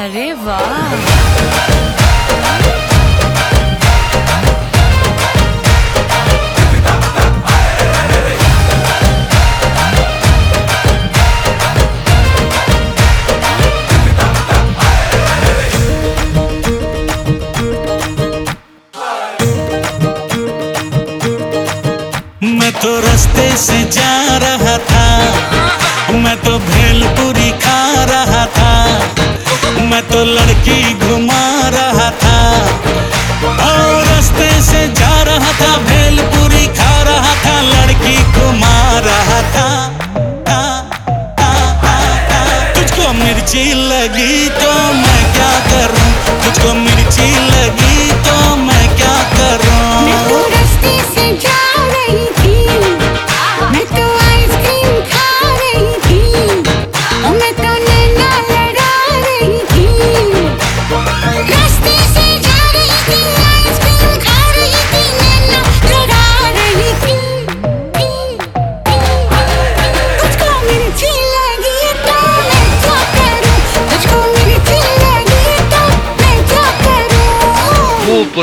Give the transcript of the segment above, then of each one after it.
वाह। मैं तो रास्ते से जा रहा था। मैं तो भेलपुरी मैं तो लड़की घुमा रहा था और रास्ते से जा रहा था, भेलपुरी खा रहा था, लड़की घुमा रहा था था। तुझको मिर्ची लगी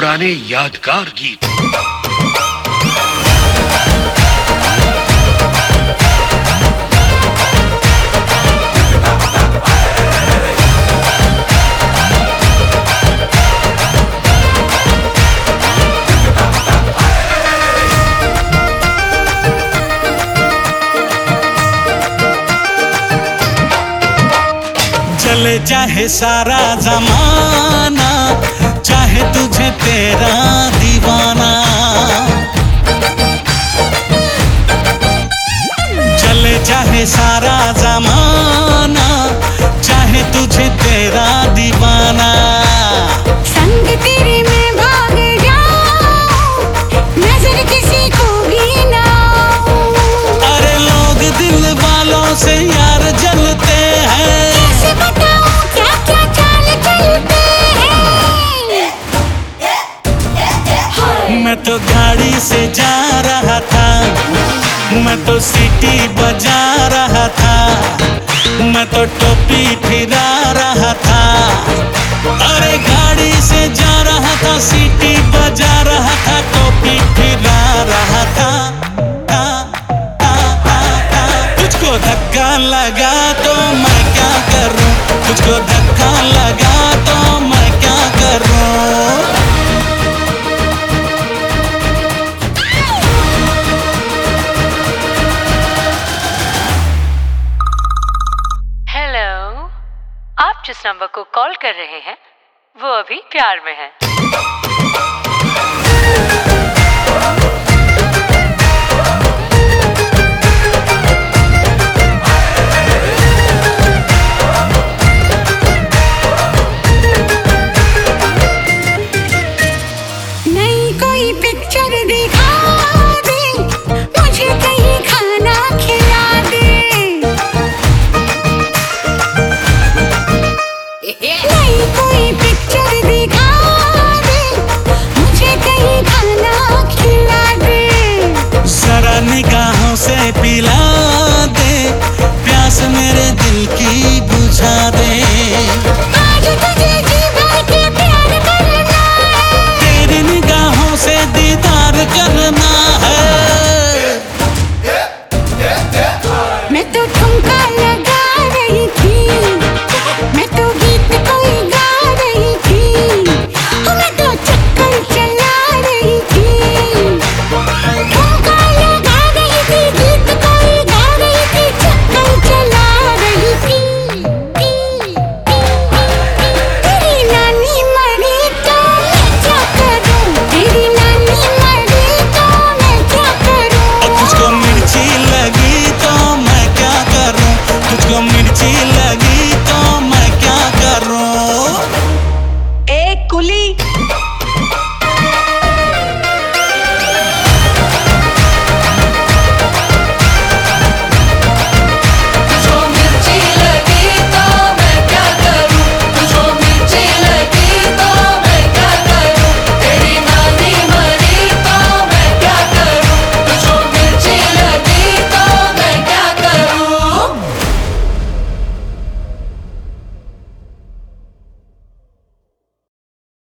पुराने यादगार गीत। चले चाहे सारा जमाना तुझे तेरा दीवाना। से जा रहा था। मैं तो सीटी बजा रहा था। मैं तो टोपी फिरा रहा था। अरे गाड़ी से जा रहा था, सीटी बजा रहा था, टोपी फिरा रहा था। तुझको धक्का लगा तो मैं क्या करूँ? तुझको धक्का लगा जिस नंबर को कॉल कर रहे हैं वो अभी प्यार में है। की बुझा दे। तेरी निगाहों से दीदार करना